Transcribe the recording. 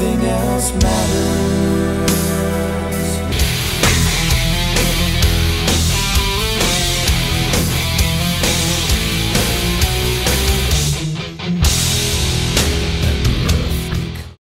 nothing else matters.